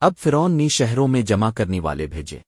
اب فرون نی شہروں میں جمع کرنے والے بھیجے۔